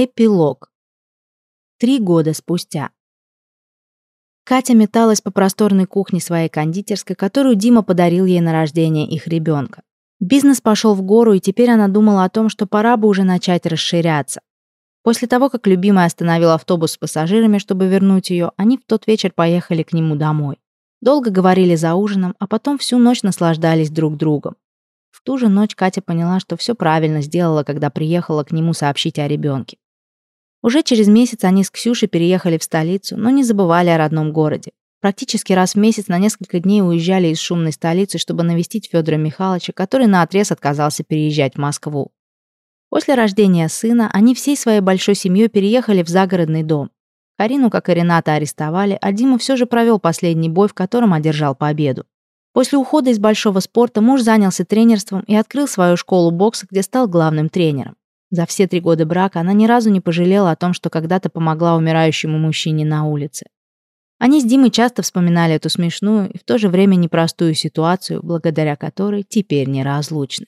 Эпилог. Три года спустя. Катя металась по просторной кухне своей кондитерской, которую Дима подарил ей на рождение их ребенка. Бизнес пошел в гору, и теперь она думала о том, что пора бы уже начать расширяться. После того, как любимая остановил автобус с пассажирами, чтобы вернуть ее, они в тот вечер поехали к нему домой. Долго говорили за ужином, а потом всю ночь наслаждались друг другом. В ту же ночь Катя поняла, что все правильно сделала, когда приехала к нему сообщить о ребенке. Уже через месяц они с Ксюшей переехали в столицу, но не забывали о родном городе. Практически раз в месяц на несколько дней уезжали из шумной столицы, чтобы навестить Федора Михайловича, который наотрез отказался переезжать в Москву. После рождения сына они всей своей большой семьей переехали в загородный дом. Карину, как и Рената, арестовали, а Дима все же провел последний бой, в котором одержал победу. После ухода из большого спорта муж занялся тренерством и открыл свою школу бокса, где стал главным тренером. За все три года брака она ни разу не пожалела о том, что когда-то помогла умирающему мужчине на улице. Они с Димой часто вспоминали эту смешную и в то же время непростую ситуацию, благодаря которой теперь неразлучны.